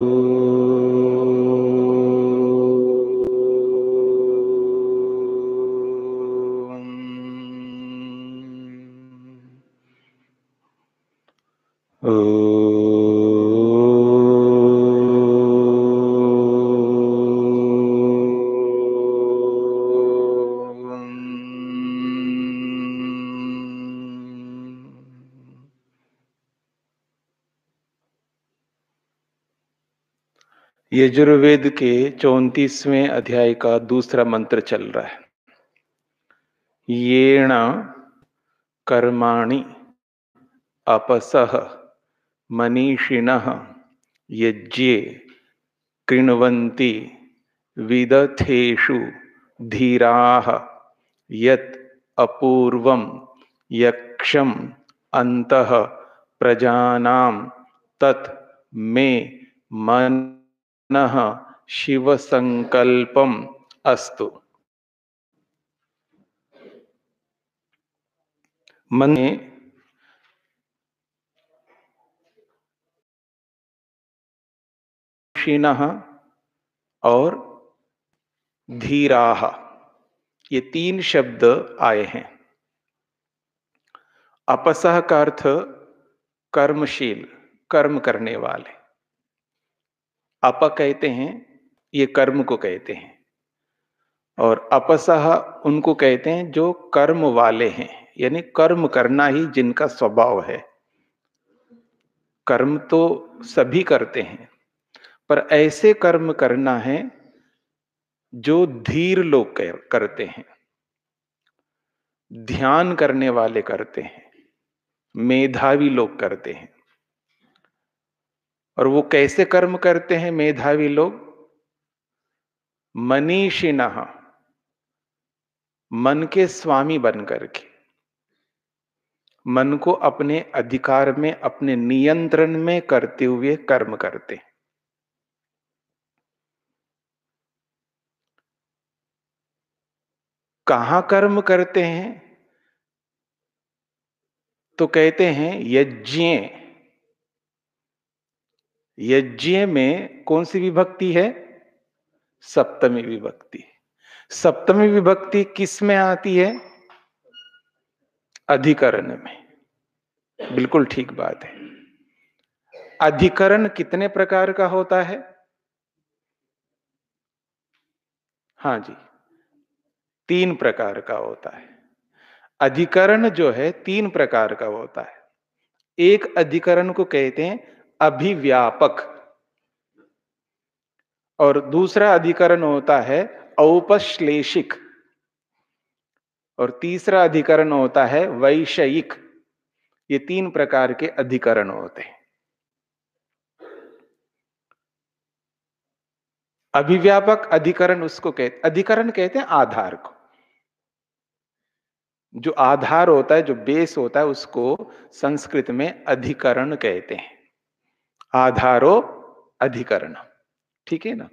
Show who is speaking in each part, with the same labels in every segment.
Speaker 1: Oh. Yajurveda के चौतीसवें अध्याय का दूसरा मंत्र चल रहा है। येण कर्माणि अपसह मनीषिण यज्ञे कृण्वन्ति विदथेषु धीरा यत् अपूर्वं यक्षम अंतः प्रजानां तत् मे मन शिव संकल्पम अस्तु। मन और धीराह ये तीन शब्द आए हैं। अपसह का अर्थ कर्मशील, कर्म करने वाले। अप कहते हैं, ये कर्म को कहते हैं। और अपसह उनको कहते हैं जो कर्म वाले हैं, यानी कर्म करना ही जिनका स्वभाव है। कर्म तो सभी करते हैं, पर ऐसे कर्म करना है जो धीर लोग करते हैं। ध्यान करने वाले करते हैं, मेधावी लोग करते हैं। और वो कैसे कर्म करते हैं मेधावी लोग? मनीषिण, मन के स्वामी बन करके। मन को अपने अधिकार में, अपने नियंत्रण में करते हुए कर्म करते कहा कर्म करते हैं? तो कहते हैं यज्ञ। यज्ञ में कौन सी विभक्ति है? सप्तमी विभक्ति। सप्तमी विभक्ति किसमें आती है? अधिकरण में। बिल्कुल ठीक बात है। अधिकरण कितने प्रकार का होता है? हाँ जी। तीन प्रकार का होता है। अधिकरण जो है, तीन प्रकार का होता है। एक अधिकरण को कहते हैं अभिव्यापक। और दूसरा अधिकरण होता है औपश्लेषिक। और तीसरा अधिकरण होता है वैषयिक। ये तीन प्रकार के अधिकरण होते हैं। अभिव्यापक अधिकरण उसको कहते, अधिकरण कहते हैं आधार को। जो आधार होता है, जो बेस होता है, उसको संस्कृत में अधिकरण कहते हैं। आधारो अधिकरण। ठीक है ना?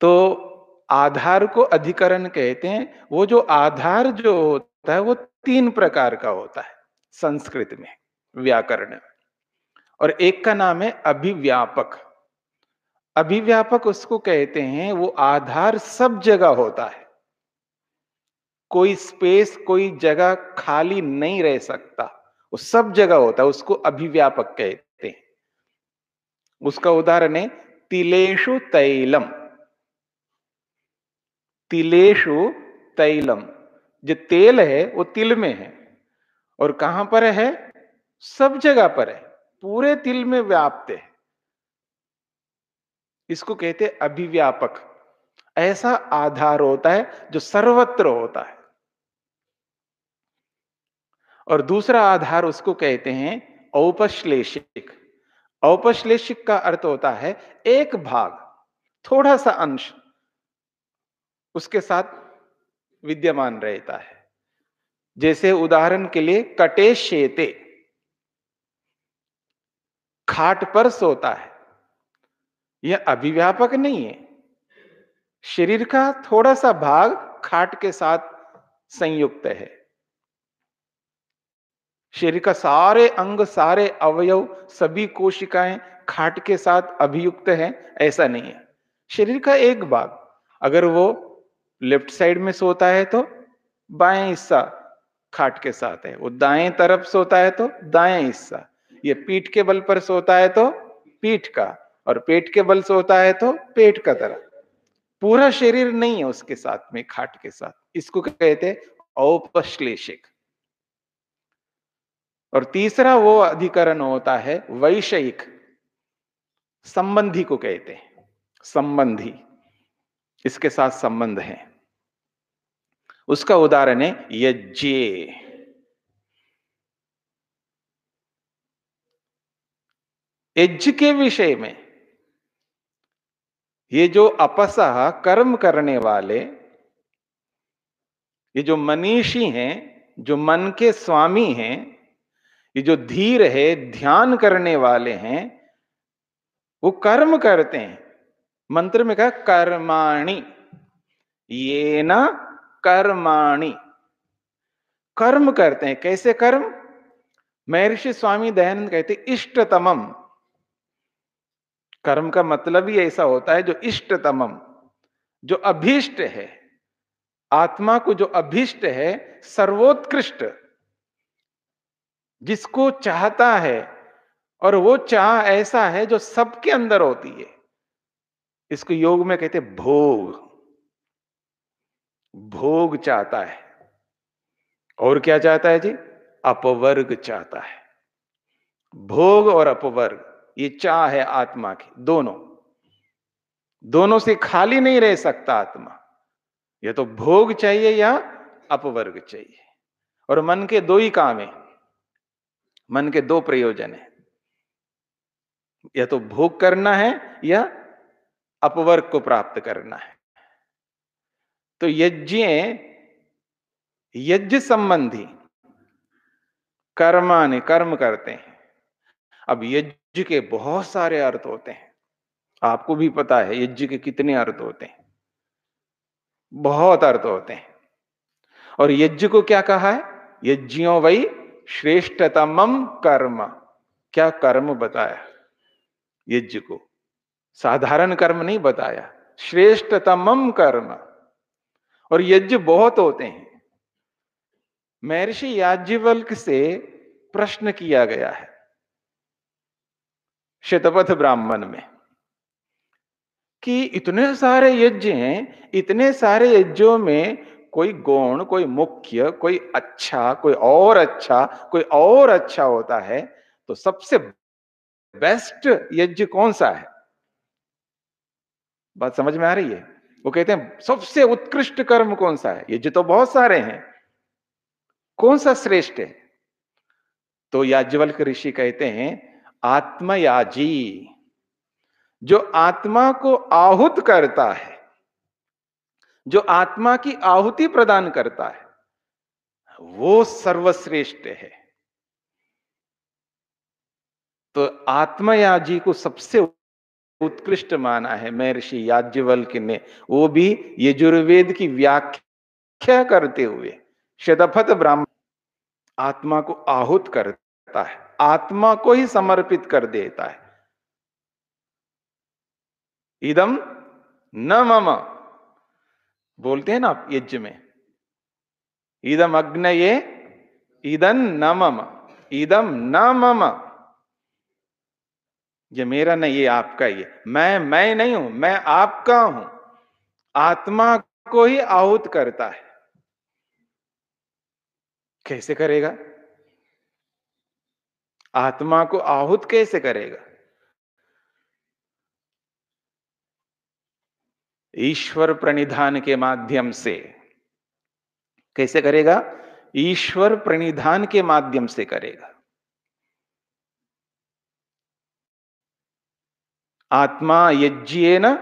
Speaker 1: तो आधार को अधिकरण कहते हैं। वो जो आधार जो होता है, वो तीन प्रकार का होता है, संस्कृत में, व्याकरण में। और एक का नाम है अभिव्यापक। अभिव्यापक उसको कहते हैं, वो आधार सब जगह होता है। कोई स्पेस, कोई जगह खाली नहीं रह सकता। वो सब जगह होता है, उसको अभिव्यापक कहते उसका उदाहरण है तिलेशु तैलम। तिलेशु तैलम। जो तेल है, वो तिल में है। और कहाँ पर है? सब जगह पर है। पूरे तिल में व्याप्त है। इसको कहते अभिव्यापक। ऐसा आधार होता है, जो सर्वत्र होता है। और दूसरा आधार उसको कहते हैं औपश्लेषिक। औपश्लेषिक का अर्थ होता है एक भाग, थोड़ा सा अंश उसके साथ विद्यमान रहता है। जैसे उदाहरण के लिए कटे शेते, खाट पर सोता है। यह अभिव्यापक नहीं है। शरीर का थोड़ा सा भाग खाट के साथ संयुक्त है। शरीर का सारे अंग, सारे अवयव, सभी कोशिकाएँ खाट के साथ अभियुक्त है, ऐसा नहीं है। शरीर का एक भाग, अगर वो लेफ़्ट साइड में सोता है तो बाएँ हिस्सा खाट के साथ है, वो दाएँ तरफ़ सोता है तो दाएँ हिस्सा, ये पीठ के बल पर सोता है तो पीठ का, और पेट के बल सोता है तो पेट का तरह पूरा शरीर नहीं है उसके साथ में, खाट के साथ। इसको कहते हैं औपश्लेषिक। और तीसरा वो अधिकरण होता है वैषयिक। संबंधी को कहते हैं। संबंधी। इसके साथ संबंध है। उसका उदाहरण है यज्ञ। यज्ञ के विषय में ये जो अपसह कर्म करने वाले, ये जो मनीषी हैं, जो मन के स्वामी हैं ये जो धीर है, ध्यान करने वाले हैं, वो कर्म करते हैं। मंत्र में कहा, कर्माणी। ये ना कर्माणी। कर्म करते हैं। कैसे कर्म? महर्षि स्वामी दयानंद कहते, इष्टतमम। कर्म का मतलब ही ऐसा होता है, जो इष्टतमम, जो अभीष्ट है। आत्मा को जो अभीष्ट है, सर्वोत्कृष्ट। जिसको चाहता है, और वो चाह ऐसा है जो सबके अंदर होती है। इसको योग में कहते भोग। भोग चाहता है। और क्या चाहता है जी? अपवर्ग चाहता है। भोग और अपवर्ग, ये चाह है आत्मा की, दोनों। दोनों से खाली नहीं रह सकता आत्मा। ये तो भोग चाहिए या अपवर्ग चाहिए। और मन के दो ही काम है। मन के दो प्रयोजन है। या तो भोग करना है या अपवर्ग को प्राप्त करना है। तो यज्ञ यज्ञ संबंधी कर्माने कर्म करते हैं। अब यज्ञ के बहुत सारे अर्थ होते हैं। आपको भी पता है, यज्ञ के कितने अर्थ होते हैं। बहुत अर्थ होते हैं। और यज्ञ को क्या कहा है? यज्ञों वही श्रेष्ठतम कर्म। क्या कर्म बताया? यज्ञ को। साधारण कर्म नहीं बताया। श्रेष्ठतम कर्म। और यज्ञ बहुत होते हैं। महर्षि याज्ञवल्क से प्रश्न किया गया है। शतपथ ब्राह्मण में कि इतने सारे यज्ञ हैं, इतने सारे यज्ञों में कोई गौण, कोई मुख्य, कोई अच्छा कोई और अच्छा कोई और अच्छा होता है तो सबसे बेस्ट यज्ञ कौन सा है? बात समझ में आ रही है? वो कहते हैं, सबसे उत्कृष्ट कर्म कौन सा है? यज्ञ तो बहुत सारे हैं। कौन सा श्रेष्ठ है? तो याज्ञवल्क ऋषि कहते हैं, आत्मयाजी। जो आत्मा को आहुत करता है जो आत्मा की आहुति प्रदान करता है, वो सर्वश्रेष्ठ है। तो आत्मयाजी को सबसे उत्कृष्ट माना है महर्षि याज्ञवल्क ने। वो भी यजुर्वेद की व्याख्या करते हुए शतपथ ब्राह्मण, आत्मा को आहुत करता है, आत्मा को ही समर्पित कर देता है। इदम न मम। बोलते हैं ना आप, यज्ञ में। इदम अग्न ये इदन न मम इदम न मम ये मेरा नहीं, ये आपका ये मैं मैं नहीं हूँ, मैं आपका हूँ। आत्मा को ही आहुत करता है। कैसे करेगा? आत्मा को आहुत कैसे करेगा? ईश्वर प्रणिधान के माध्यम से। कैसे करेगा? ईश्वर प्रणिधान के माध्यम से करेगा। आत्मा यज्ञ न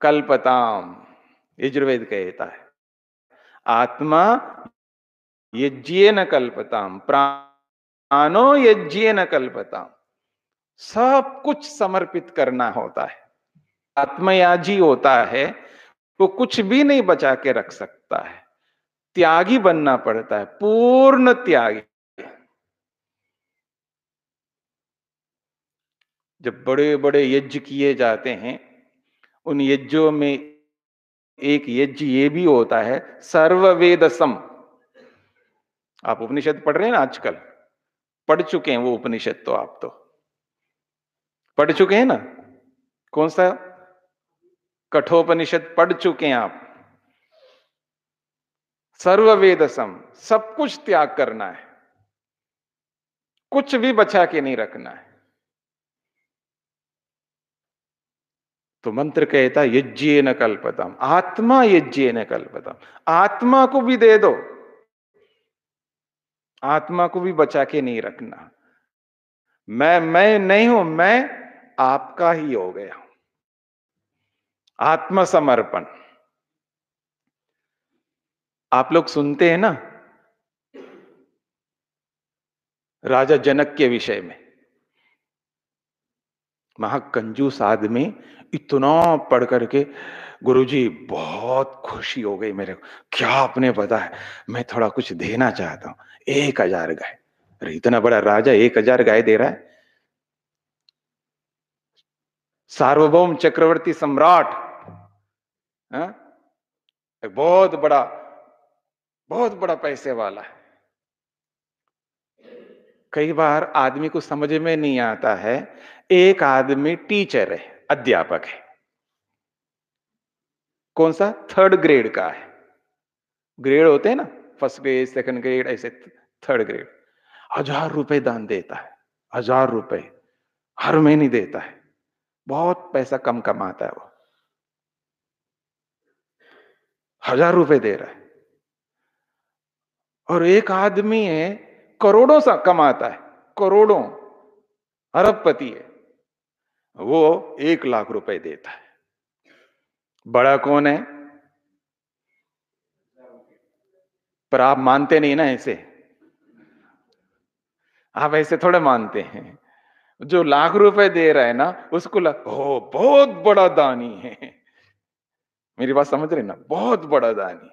Speaker 1: कल्पताम, यजुर्वेद कहता है। आत्मा यज्ञ न कल्पताम, प्राणो यज्ञ न कल्पताम, सब कुछ समर्पित करना होता है। आत्मयाजी होता है वो कुछ भी नहीं बचा के रख सकता है। त्यागी बनना पड़ता है, पूर्ण त्यागी। जब बड़े बड़े यज्ञ किए जाते हैं, उन यज्ञों में एक यज्ञ ये भी होता है, सर्ववेदसम। आप उपनिषद पढ़ रहे हैं ना आजकल? पढ़ चुके हैं वो उपनिषद तो आप तो। पढ़ चुके हैं ना? कौन सा? कठोपनिषद पढ़ चुके हैं आप। सर्ववेदसम, सब कुछ त्याग करना है। कुछ भी बचा के नहीं रखना है। तो मंत्र कहता यज्ञ न कल्पतम। आत्मा यज्ञ न कल्पतम। आत्मा को भी दे दो। आत्मा को भी बचा के नहीं रखना। मैं मैं नहीं हूँ, मैं आपका ही हो गया आत्मसमर्पण। आप लोग सुनते हैं ना? राजा जनक के विषय में। महाकंजूस आदमी इतना पढ़ करके गुरुजी बहुत खुशी हो गई मेरे को। क्या आपने पता है? मैं थोड़ा कुछ देना चाहता हूँ। एक हज़ार गाय। अरे, इतना बड़ा राजा एक हज़ार गाय दे रहा है। सार्वभौम चक्रवर्ती सम्राट हाँ? एक बहुत बड़ा बहुत बड़ा पैसे वाला है। कई बार आदमी को समझ में नहीं आता है, एक आदमी टीचर है, अध्यापक है। कौन सा? थर्ड ग्रेड का है। ग्रेड होते हैं ना, फ़र्स्ट ग्रेड, सेकंड ग्रेड, ऐसे थर्ड ग्रेड। हज़ार रुपए दान देता है, हज़ार रुपए, हर महीने देता है। बहुत पैसा कम कमाता है वो। हज़ार रुपए दे रहा है। और एक आदमी है, करोड़ों सा कमाता है, करोड़ों, अरबपति है। वो एक लाख रुपए देता है। बड़ा कौन है? पर आप मानते नहीं ना ऐसे आप ऐसे थोड़े मानते हैं। जो लाख रुपए दे रहा है ना, उसको लग ओ बहुत बड़ा दानी है। मेरी बात समझ रहे ना? बहुत बड़ा दानी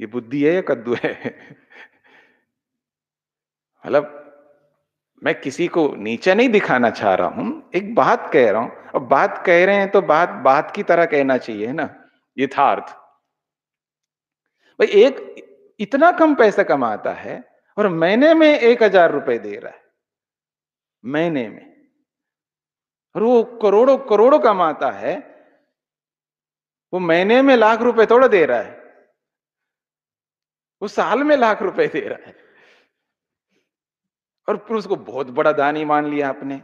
Speaker 1: ये बुद्धि है या कद्दू है? मतलब मैं किसी को नीचे नहीं दिखाना चाह रहा हूँ, एक बात कह रहा हूँ। अब बात कह रहे हैं तो बात बात की तरह कहना चाहिए ना? यथार्थ। भाई, एक इतना कम पैसा कमाता है और महीने में एक हज़ार रुपए दे रहा है। महीने में। और वो करोड़ों करोड़ों कमाता है, वो महीने में लाख रुपए थोड़ा दे रहा है, वो साल में लाख रुपए दे रहा है। और फिर उसको बहुत बड़ा दानी मान लिया आपने।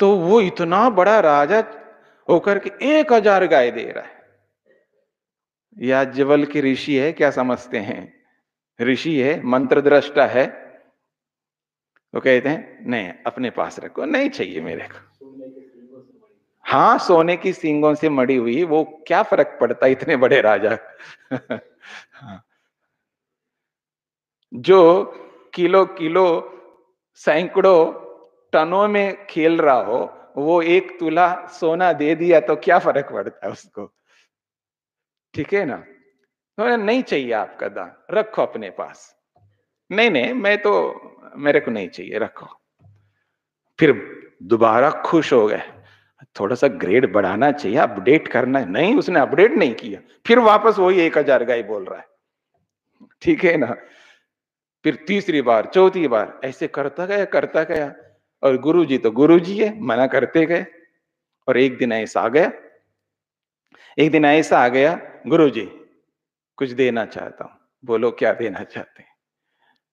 Speaker 1: तो वो इतना बड़ा राजा होकर के एक हज़ार गाय दे रहा है। या जबल के ऋषि है, क्या समझते हैं? ऋषि है मंत्र दृष्टा है तो कहते हैं, नहीं, अपने पास रखो, नहीं चाहिए मेरे को। हाँ सोने की सींगों से मड़ी हुई, वो क्या फ़र्क पड़ता इतने बड़े राजा हाँ। जो किलो किलो, सैकड़ों टनों में खेल रहा हो, वो एक तुला सोना दे दिया तो क्या फ़र्क पड़ता है उसको? ठीक है ना? तो नहीं चाहिए आपका दान, रखो अपने पास। नहीं नहीं, मैं तो मेरे को नहीं चाहिए, रखो। फिर दोबारा खुश हो गए। थोड़ा सा ग्रेड बढ़ाना चाहिए अपडेट करना है। नहीं, उसने अपडेट नहीं किया। फिर वापस वही एक हज़ार गाय बोल रहा है। ठीक है ना? फिर तीसरी बार, चौथी बार, ऐसे करता गया करता गया। और गुरु जी तो गुरु जी है, मना करते गए। और एक दिन ऐसा आ गया, एक दिन ऐसा आ गया गुरु जी कुछ देना चाहता हूँ। बोलो, क्या देना चाहते हैं?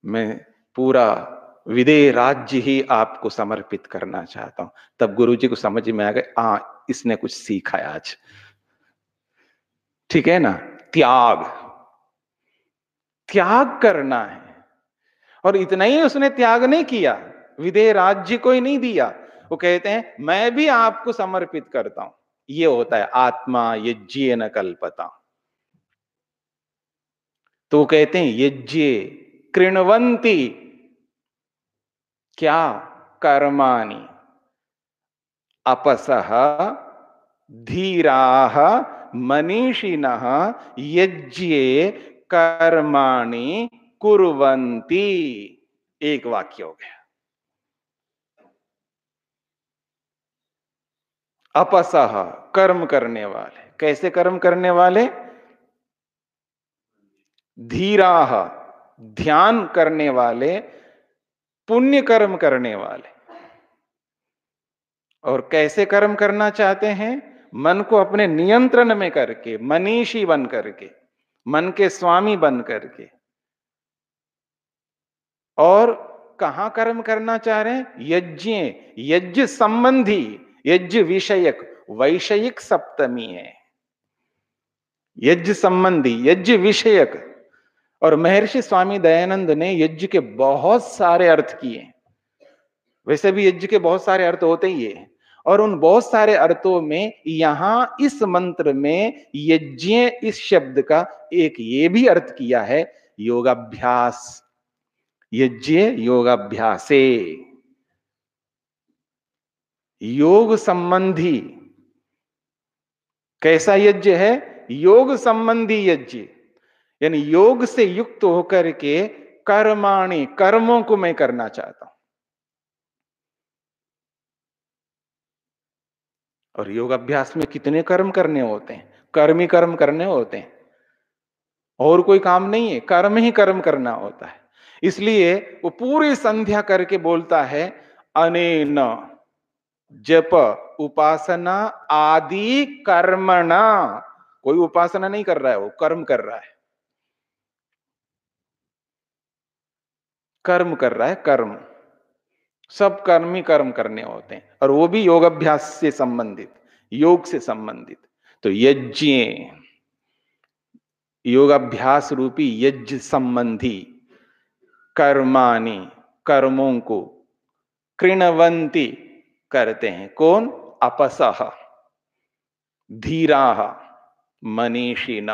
Speaker 1: मैं पूरा विदेह राज्य ही आपको समर्पित करना चाहता हूँ। तब गुरु जी को समझ में आ गए आ इसने कुछ सीखा है आज। ठीक है ना? त्याग। त्याग करना है। और इतना ही उसने त्याग नहीं किया। विदेह राज्य को ही नहीं दिया। वो कहते हैं, मैं भी आपको समर्पित करता हूँ। ये होता है आत्मा यज्ञ न कल्पता तो वो कहते हैं, यज्ञ कृणवंती क्या कर्माणि? अपसह धीरा मनीषिण यज्ञ कर्माणी कुरवंती एक वाक्य हो गया। अपसह कर्म करने वाले। कैसे कर्म करने वाले? धीरा, ध्यान करने वाले, पुण्य कर्म करने वाले। और कैसे कर्म करना चाहते हैं? मन को अपने नियंत्रण में करके, मनीषी बन करके, मन के स्वामी बन करके। और कहा कर्म करना चाह रहे हैं? यज्ञ यज्ञ संबंधी, यज्ञ विषयक, वैषयिक सप्तमी है। यज्ञ संबंधी, यज्ञ विषयक और महर्षि स्वामी दयानंद ने यज्ञ के बहुत सारे अर्थ किए। वैसे भी यज्ञ के बहुत सारे अर्थ होते ही है। और उन बहुत सारे अर्थों में यहाँ इस मंत्र में यज्ञ इस शब्द का एक ये भी अर्थ किया है, योगाभ्यास। यज्ञ योगाभ्यासे। योग संबंधी। कैसा यज्ञ है? योग संबंधी यज्ञ। यानी योग से युक्त होकर के कर्माणी कर्मों को मैं करना चाहता हूँ। और योग अभ्यास में कितने कर्म करने होते हैं? कर्म ही कर्म करने होते हैं। और कोई काम नहीं है, कर्म ही कर्म करना होता है। इसलिए वो पूरी संध्या करके बोलता है अनेन जप, उपासना आदि कर्मणा। कोई उपासना नहीं कर रहा है, वो कर्म कर रहा है। कर्म कर रहा है, कर्म। सब कर्म ही कर्म करने होते हैं, और वो भी योग अभ्यास से संबंधित, योग से संबंधित। तो यज्ञ, योगाभ्यास रूपी यज्ञ संबंधी कर्मानी कर्मों को कृणवंती करते हैं। कौन? अपसह धीरा, मनीषिण।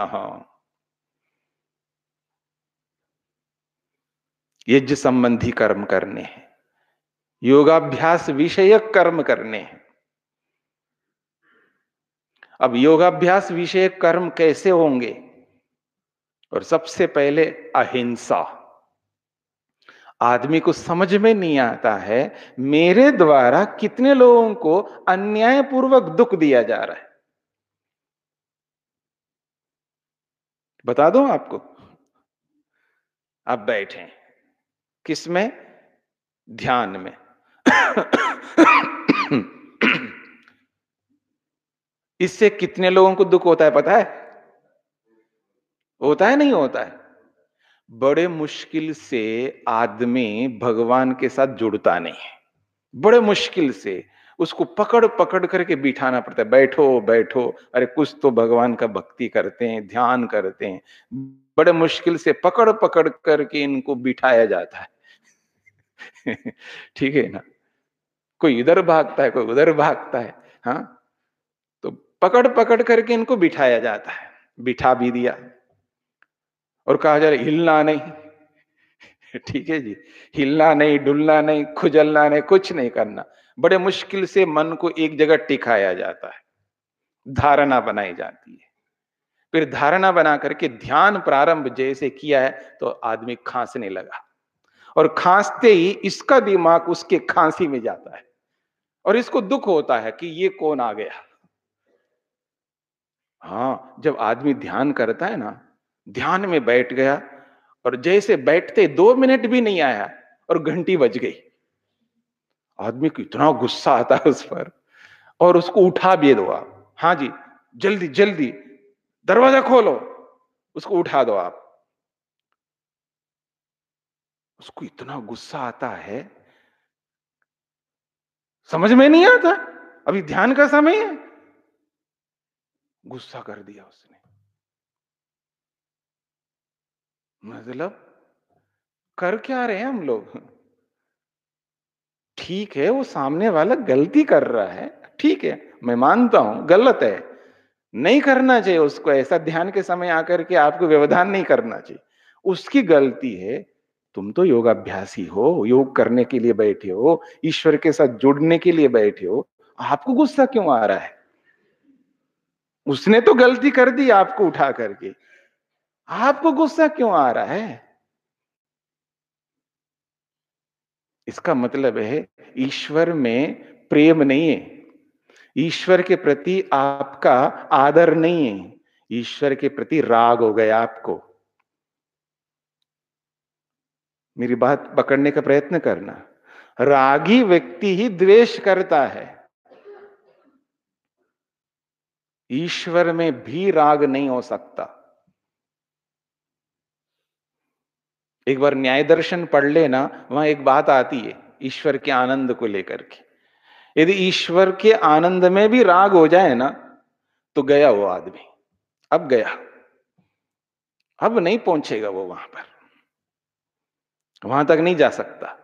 Speaker 1: यज्ञ संबंधी कर्म करने हैं। योगाभ्यास विषयक कर्म करने हैं। अब योगाभ्यास विषय कर्म कैसे होंगे? और सबसे पहले अहिंसा। आदमी को समझ में नहीं आता है, मेरे द्वारा कितने लोगों को अन्यायपूर्वक दुख दिया जा रहा है। बता दो आपको? आप बैठे। किसमें ध्यान में। इससे कितने लोगों को दुख होता है पता है? होता है, नहीं होता है? बड़े मुश्किल से आदमी भगवान के साथ जुड़ता नहीं है। बड़े मुश्किल से उसको पकड़ पकड़ करके बिठाना पड़ता है। बैठो बैठो। अरे, कुछ तो भगवान का भक्ति करते हैं, ध्यान करते हैं। बड़े मुश्किल से पकड़ पकड़ करके इनको बिठाया जाता है। ठीक है ना? कोई इधर भागता है, कोई उधर भागता है हाँ? तो पकड़ पकड़ करके इनको बिठाया जाता है, बिठा भी दिया। और कहा जा रहा हिलना नहीं। ठीक है जी, हिलना नहीं, डुलना नहीं, खुजलना नहीं, कुछ नहीं करना। बड़े मुश्किल से मन को एक जगह टिकाया जाता है, धारणा बनाई जाती है। फिर धारणा बना करके ध्यान प्रारंभ जैसे किया है तो आदमी खांसने लगा। और खांसते ही इसका दिमाग उसके खांसी में जाता है। और इसको दुख होता है कि ये कौन आ गया? हाँ जब आदमी ध्यान करता है ना, ध्यान में बैठ गया और जैसे बैठते दो मिनट भी नहीं आया और घंटी बज गई। आदमी को इतना गुस्सा आता है उस पर और उसको उठा भी दो आप। हाँ जी, जल्दी जल्दी, दरवाज़ा खोलो, उसको उठा दो आप। उसको इतना गुस्सा आता है। समझ में नहीं आता? अभी ध्यान का समय है। गुस्सा कर दिया उसने। मतलब कर क्या रहे हैं हम लोग? ठीक है, वो सामने वाला गलती कर रहा है। ठीक है, मैं मानता हूँ, गलत है। नहीं करना चाहिए उसको, ऐसा ध्यान के समय आकर के आपको व्यवधान नहीं करना चाहिए। उसकी गलती है तुम तो योगाभ्यासी हो, योग करने के लिए बैठे हो, ईश्वर के साथ जुड़ने के लिए बैठे हो, आपको गुस्सा क्यों आ रहा है? उसने तो गलती कर दी आपको उठा करके। आपको गुस्सा क्यों आ रहा है? इसका मतलब है, ईश्वर में प्रेम नहीं है। ईश्वर के प्रति आपका आदर नहीं है। ईश्वर के प्रति राग हो गया आपको। मेरी बात पकड़ने का प्रयत्न करना। रागी व्यक्ति ही द्वेष करता है। ईश्वर में भी राग नहीं हो सकता। एक बार न्याय दर्शन पढ़ लेना, वहाँ एक बात आती है, ईश्वर के आनंद को लेकर के। यदि ईश्वर के आनंद में भी राग हो जाए ना तो गया वो आदमी। अब गया। अब नहीं पहुंचेगा वो वहाँ पर। वहाँ तक नहीं जा सकता।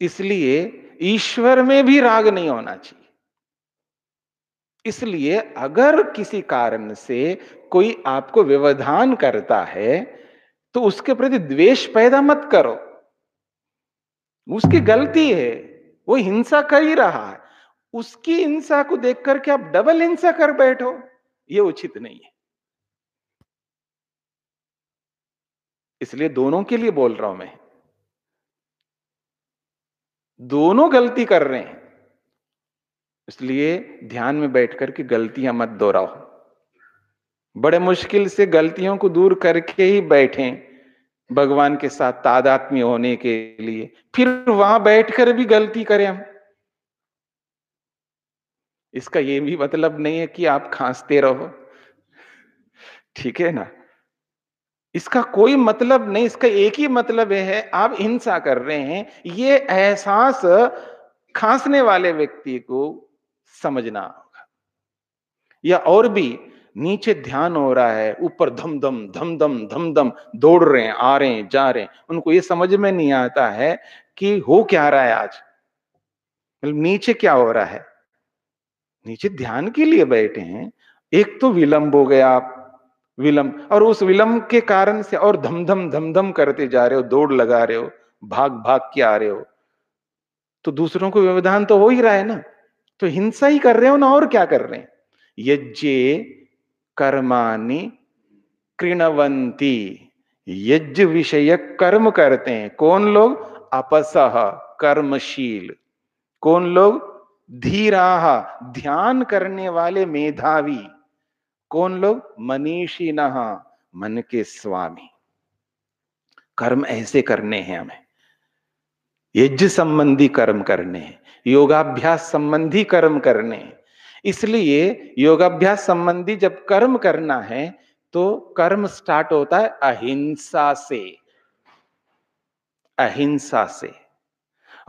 Speaker 1: इसलिए ईश्वर में भी राग नहीं होना चाहिए। इसलिए अगर किसी कारण से कोई आपको व्यवधान करता है तो उसके प्रति द्वेष पैदा मत करो। उसकी गलती है, वो हिंसा कर ही रहा है। उसकी हिंसा को देख करके आप डबल हिंसा कर बैठो, ये उचित नहीं है। इसलिए दोनों के लिए बोल रहा हूँ मैं। दोनों गलती कर रहे हैं। इसलिए ध्यान में बैठ करके गलतियाँ मत दोहराओ। बड़े मुश्किल से गलतियों को दूर करके ही बैठे भगवान के साथ तादात्म्य होने के लिए। फिर वहाँ बैठकर भी गलती करें हम। इसका यह भी मतलब नहीं है कि आप खांसते रहो। ठीक है ना? इसका कोई मतलब नहीं, इसका एक ही मतलब है, आप हिंसा कर रहे हैं, ये एहसास खांसने वाले व्यक्ति को समझना होगा। या और भी, नीचे ध्यान हो रहा है, ऊपर धम धम धम धम धम धम दौड़ रहे हैं, आ रहे हैं, जा रहे हैं, उनको ये समझ में नहीं आता है कि हो क्या रहा है आज। मतलब नीचे क्या हो रहा है? नीचे ध्यान के लिए बैठे हैं, एक तो विलंब हो गया आप विलंब। और उस विलंब के कारण से और धमधम धम धम धम करते जा रहे हो, दौड़ लगा रहे हो, भाग भाग के आ रहे हो। तो दूसरों को व्यवधान तो हो ही रहा है ना? तो हिंसा ही कर रहे हो ना, और क्या कर रहे हैं? यज्ञ कर्मानि कृणवंती यज्ञ विषय कर्म करते हैं। कौन लोग? अपसह कर्मशील। कौन लोग? धीरा, ध्यान करने वाले मेधावी। कौन लोग? मनीषी नहा मन के स्वामी। कर्म ऐसे करने हैं हमें। यज्ञ संबंधी कर्म करने हैं, योगाभ्यास संबंधी कर्म करने हैं। इसलिए योगाभ्यास संबंधी जब कर्म करना है तो कर्म स्टार्ट होता है अहिंसा से। अहिंसा से।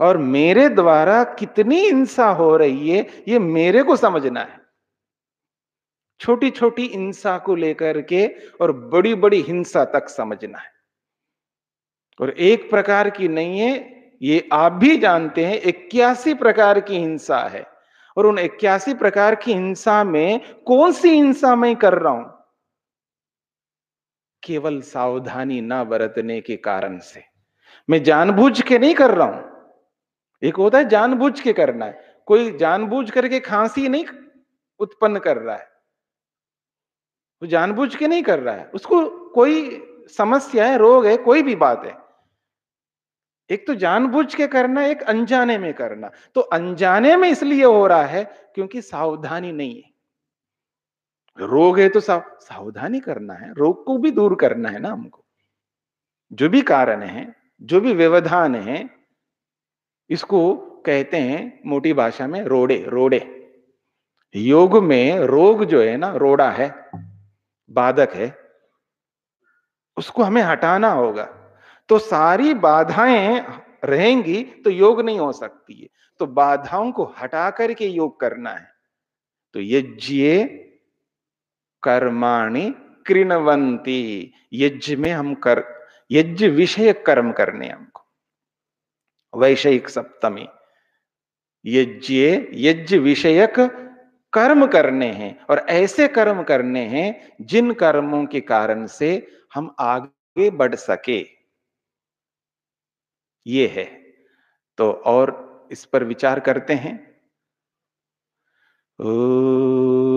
Speaker 1: और मेरे द्वारा कितनी हिंसा हो रही है, ये मेरे को समझना है। छोटी छोटी हिंसा को लेकर के और बड़ी बड़ी हिंसा तक समझना है। और एक प्रकार की नहीं है, ये आप भी जानते हैं, इक्यासी प्रकार की हिंसा है। और उन इक्यासी प्रकार की हिंसा में कौन सी हिंसा मैं कर रहा हूँ? केवल सावधानी ना बरतने के कारण से। मैं जानबूझ के नहीं कर रहा हूँ। एक होता है जानबूझ के करना है। कोई जानबूझ करके खांसी नहीं उत्पन्न कर रहा है। वो जानबूझ के नहीं कर रहा है। उसको कोई समस्या है रोग है कोई भी बात है। एक तो जानबूझ के करना एक अनजाने में करना। तो अनजाने में इसलिए हो रहा है क्योंकि सावधानी नहीं है। रोग है तो साव, सावधानी करना है। रोग को भी दूर करना है ना हमको। जो भी कारण है जो भी व्यवधान है इसको कहते हैं मोटी भाषा में रोड़े रोड़े। योग में रोग जो है ना रोड़ा है। बाधक है, उसको हमें हटाना होगा। तो सारी बाधाएँ रहेंगी तो योग नहीं हो सकती है। तो बाधाओं को हटा करके योग करना है। तो यज्ञ कर्माणि कृणवंती यज्ञ में हम कर, यज्ञ विषय कर्म करने हमको। वैषयिक सप्तमी। यज्ञ यज्ञ विषयक कर्म करने हैं और ऐसे कर्म करने हैं जिन कर्मों के कारण से हम आगे बढ़ सके। ये है। तो और इस पर विचार करते हैं। ओ